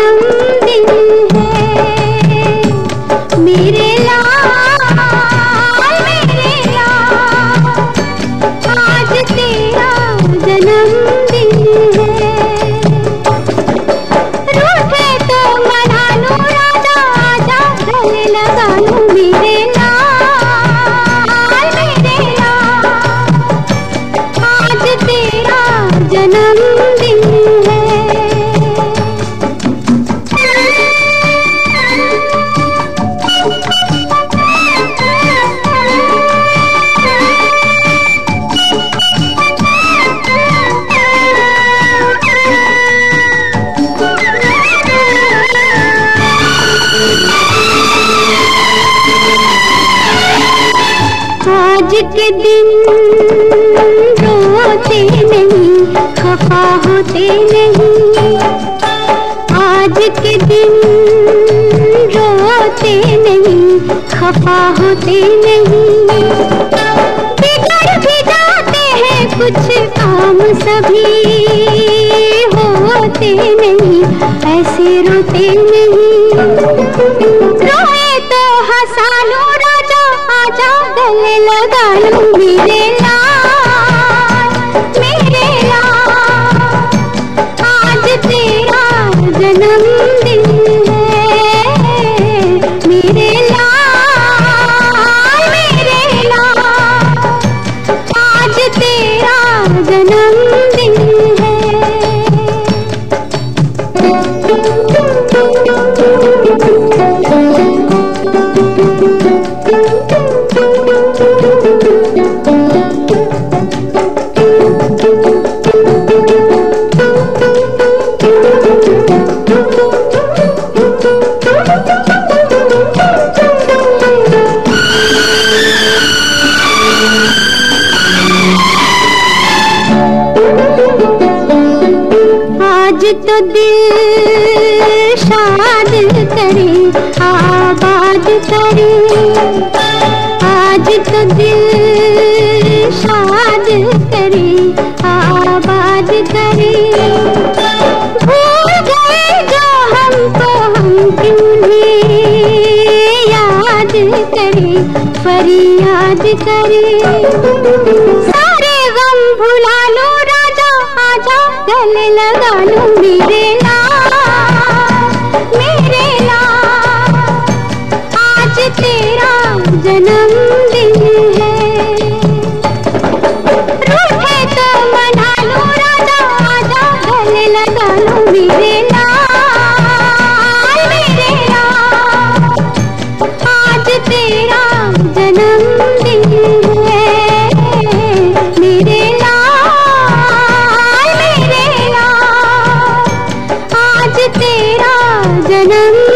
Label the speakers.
Speaker 1: Thank you. के दिन रोते नहीं खफा होते नहीं आज के दिन रोते नहीं खफा होते नहीं बिगड़ भी जाते हैं कुछ काम सभी होते नहीं ऐसे रोते नहीं। रोए तो हंसा लो ലാല താളം വിരേ तो दिल शाद करे, आबाद करे। आज तो दिल शाद करे, आबाद करे। भूल गए जो याद करे, फरियाद करे। सारे गम भुला लो चल लगा लू मेरे नाम मेरे नाम आज तेरा जन्म Oh,